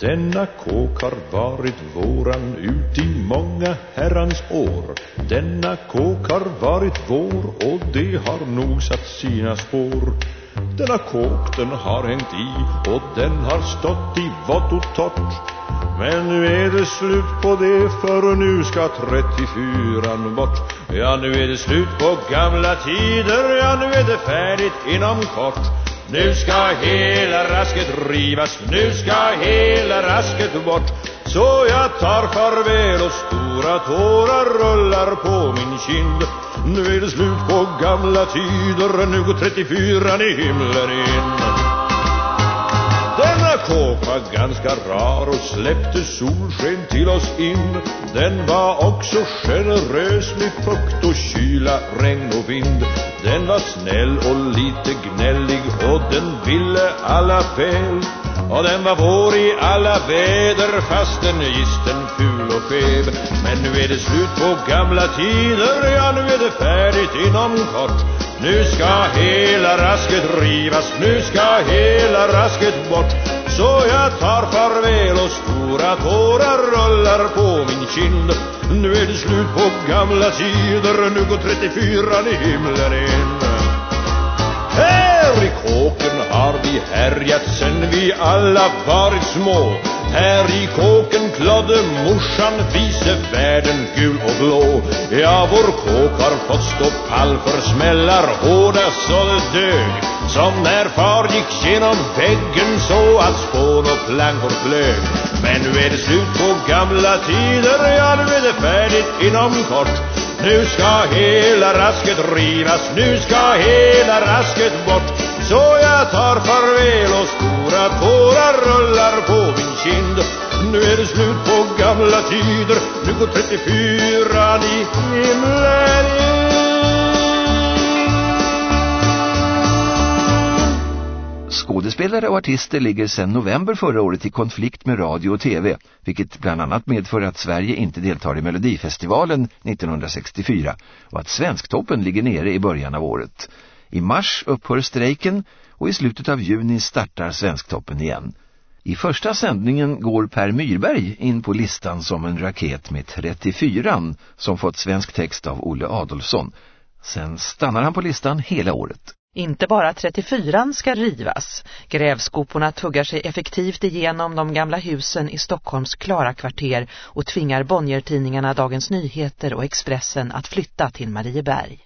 Denna kåk har varit våran ut i många herrans år. Denna kåk har varit vår och det har nog satt sina spår. Denna kåk den har hängt i och den har stått i vått och torrt. Men nu är det slut på det för nu ska 34 bort. Ja nu är det slut på gamla tider, ja nu är det färdigt inom kort nu ska hela rasket rivas, nu ska hela rasket bort. Så jag tar farväl och stora tårar rullar på min kind. Nu är det slut på gamla tider, nu går 34 i himlen in. Denna kåk var ganska rar och släppte solsken till oss in. Den var också generös med fukt och kyla, regn och vind. Den var snäll och lite gnällig och den ville alla väl Och den var vår i alla väder fastän gisten ful och skev. Men nu är det slut på gamla tider, ja nu är det färdigt inom kort. Nu ska hela rasket rivas, nu ska hela rasket bort. Så jag tar farväl och stora tårar rullar på min kind. Nu är det slut på gamla tider, nu går 34 i himlen in härjat sen vi alla varit små. Här i kåken klodde morsan vise världen gul och blå. Ja, vår kåk har fått stå pall för smällar hårda så det dög. Som när far gick genom väggen så att spån och plankor flög Men nu är det slut på gamla tider, ja nu är det färdigt inom kort. Nu ska hela rasket rivas, nu ska hela rasket bort. Så jag tar farväl och stora tårar rullar på min kind Nu är det slut på gamla tider, nu går 34 i himlen Skådespelare och artister ligger sedan november förra året i konflikt med radio och tv, vilket bland annat medför att Sverige inte deltar i Melodifestivalen 1964 och att Svensktoppen ligger nere i början av året. I mars upphör strejken och i slutet av juni startar Svensktoppen igen. I första sändningen går Per Myrberg in på listan som en raket med 34 som fått svensk text av Olle Adolfsson. Sen stannar han på listan hela året. Inte bara 34 ska rivas. Grävskoporna tuggar sig effektivt igenom de gamla husen i Stockholms klara kvarter och tvingar Bonniertidningarna Dagens Nyheter och Expressen att flytta till Marieberg.